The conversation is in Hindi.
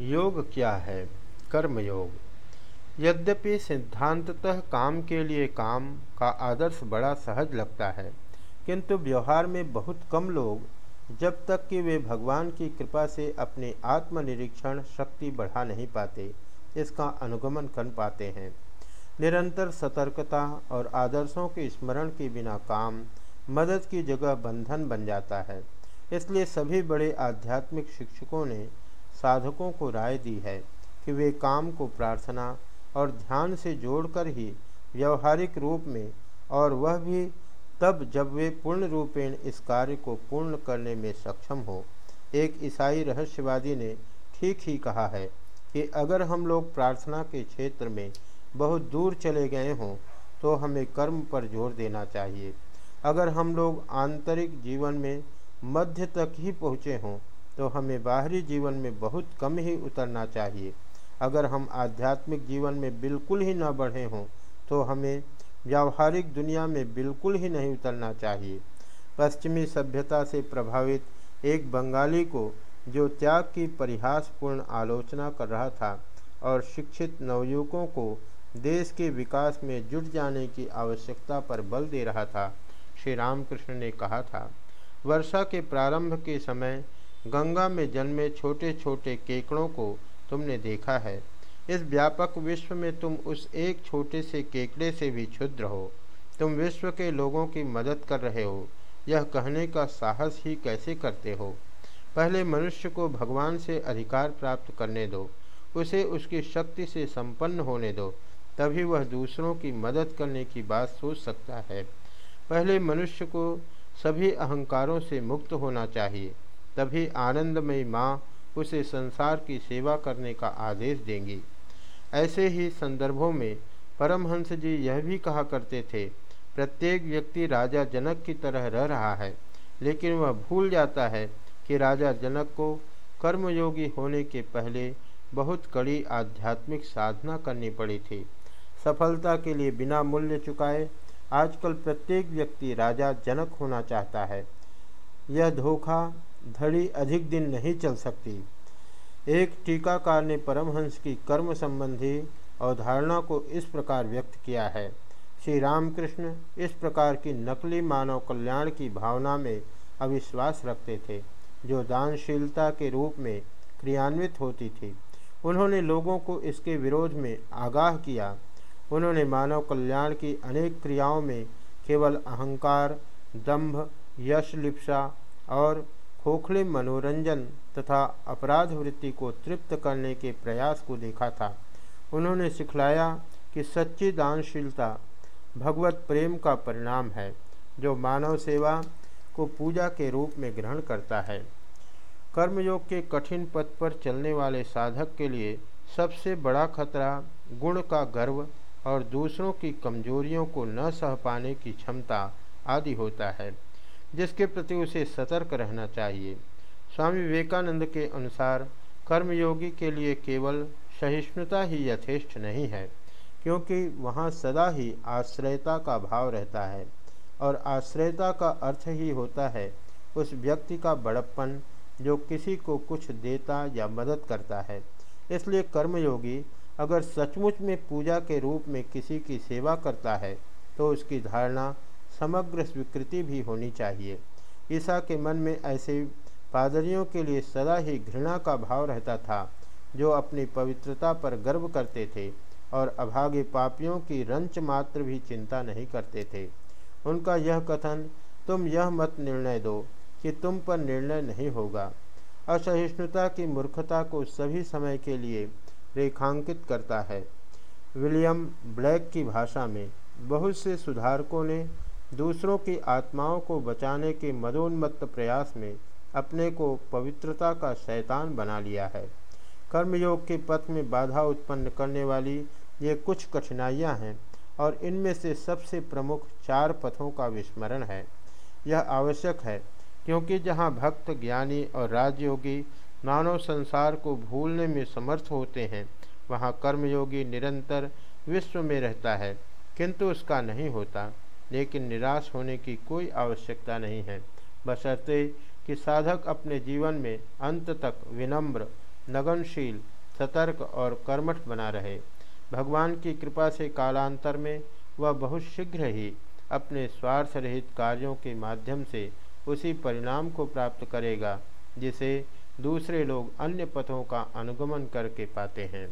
योग क्या है? कर्मयोग। यद्यपि सिद्धांततः काम के लिए काम का आदर्श बड़ा सहज लगता है, किंतु व्यवहार में बहुत कम लोग जब तक कि वे भगवान की कृपा से अपनी आत्मनिरीक्षण शक्ति बढ़ा नहीं पाते, इसका अनुगमन कर पाते हैं। निरंतर सतर्कता और आदर्शों के स्मरण के बिना काम मदद की जगह बंधन बन जाता है। इसलिए सभी बड़े आध्यात्मिक शिक्षकों ने साधकों को राय दी है कि वे काम को प्रार्थना और ध्यान से जोड़कर ही व्यवहारिक रूप में और वह भी तब जब वे पूर्ण रूपेण इस कार्य को पूर्ण करने में सक्षम हो। एक ईसाई रहस्यवादी ने ठीक ही कहा है कि अगर हम लोग प्रार्थना के क्षेत्र में बहुत दूर चले गए हों तो हमें कर्म पर ज़ोर देना चाहिए। अगर हम लोग आंतरिक जीवन में मध्य तक ही पहुँचे हों तो हमें बाहरी जीवन में बहुत कम ही उतरना चाहिए। अगर हम आध्यात्मिक जीवन में बिल्कुल ही न बढ़े हों तो हमें व्यावहारिक दुनिया में बिल्कुल ही नहीं उतरना चाहिए। पश्चिमी सभ्यता से प्रभावित एक बंगाली को जो त्याग की परिहासपूर्ण आलोचना कर रहा था और शिक्षित नवयुवकों को देश के विकास में जुट जाने की आवश्यकता पर बल दे रहा था, श्री रामकृष्ण ने कहा था, वर्षा के प्रारंभ के समय गंगा में जन्मे छोटे छोटे केकड़ों को तुमने देखा है। इस व्यापक विश्व में तुम उस एक छोटे से केकड़े से भी क्षुद्र हो। तुम विश्व के लोगों की मदद कर रहे हो। यह कहने का साहस ही कैसे करते हो? पहले मनुष्य को भगवान से अधिकार प्राप्त करने दो। उसे उसकी शक्ति से संपन्न होने दो। तभी वह दूसरों की मदद करने की बात सोच सकता है। पहले मनुष्य को सभी अहंकारों से मुक्त होना चाहिए। तभी आनंदमयी माँ उसे संसार की सेवा करने का आदेश देंगी। ऐसे ही संदर्भों में परमहंस जी यह भी कहा करते थे, प्रत्येक व्यक्ति राजा जनक की तरह रह रहा है, लेकिन वह भूल जाता है कि राजा जनक को कर्मयोगी होने के पहले बहुत कड़ी आध्यात्मिक साधना करनी पड़ी थी। सफलता के लिए बिना मूल्य चुकाए आजकल प्रत्येक व्यक्ति राजा जनक होना चाहता है। यह धोखा धड़ी अधिक दिन नहीं चल सकती। एक टीकाकार ने परमहंस की कर्म संबंधी अवधारणा को इस प्रकार व्यक्त किया है। श्री रामकृष्ण इस प्रकार की नकली मानव कल्याण की भावना में अविश्वास रखते थे, जो दानशीलता के रूप में क्रियान्वित होती थी। उन्होंने लोगों को इसके विरोध में आगाह किया। उन्होंने मानव कल्याण की अनेक क्रियाओं में केवल अहंकार दंभ यश, लिप्सा और खोखले मनोरंजन तथा अपराध वृत्ति को तृप्त करने के प्रयास को देखा था। उन्होंने सिखलाया कि सच्ची दानशीलता भगवत प्रेम का परिणाम है, जो मानव सेवा को पूजा के रूप में ग्रहण करता है। कर्मयोग के कठिन पथ पर चलने वाले साधक के लिए सबसे बड़ा खतरा गुण का गर्व और दूसरों की कमजोरियों को न सह पाने की क्षमता आदि होता है। जिसके प्रति उसे सतर्क रहना चाहिए। स्वामी विवेकानंद के अनुसार, कर्मयोगी के लिए केवल सहिष्णुता ही यथेष्ट नहीं है, क्योंकि वहाँ सदा ही आश्रयता का भाव रहता है, और आश्रयता का अर्थ ही होता है उस व्यक्ति का बड़प्पन जो किसी को कुछ देता या मदद करता है। इसलिए कर्मयोगी अगर सचमुच में पूजा के रूप में किसी की सेवा करता है तो उसकी धारणा समग्र स्वीकृति भी होनी चाहिए। ईसा के मन में ऐसे पादरियों के लिए सदा ही घृणा का भाव रहता था, जो अपनी पवित्रता पर गर्व करते थे और अभागे पापियों की रंच मात्र भी चिंता नहीं करते थे। उनका यह कथन, तुम यह मत निर्णय दो कि तुम पर निर्णय नहीं होगा। असहिष्णुता की मूर्खता को सभी समय के लिए रेखांकित करता है। विलियम ब्लैक की भाषा में, बहुत से सुधारकों ने दूसरों की आत्माओं को बचाने के मदोन्मत्त प्रयास में अपने को पवित्रता का शैतान बना लिया है। कर्मयोग के पथ में बाधा उत्पन्न करने वाली ये कुछ कठिनाइयाँ हैं और इनमें से सबसे प्रमुख चार पथों का विस्मरण है। यह आवश्यक है क्योंकि जहाँ भक्त, ज्ञानी और राजयोगी मानव संसार को भूलने में समर्थ होते हैं, वहाँ कर्मयोगी निरंतर विश्व में रहता है, किंतु उसका नहीं होता। लेकिन निराश होने की कोई आवश्यकता नहीं है। बशर्ते कि साधक अपने जीवन में अंत तक विनम्र, नगनशील, सतर्क और कर्मठ बना रहे। भगवान की कृपा से कालांतर में वह बहुत शीघ्र ही अपने स्वार्थ रहित कार्यों के माध्यम से उसी परिणाम को प्राप्त करेगा, जिसे दूसरे लोग अन्य पथों का अनुगमन करके पाते हैं।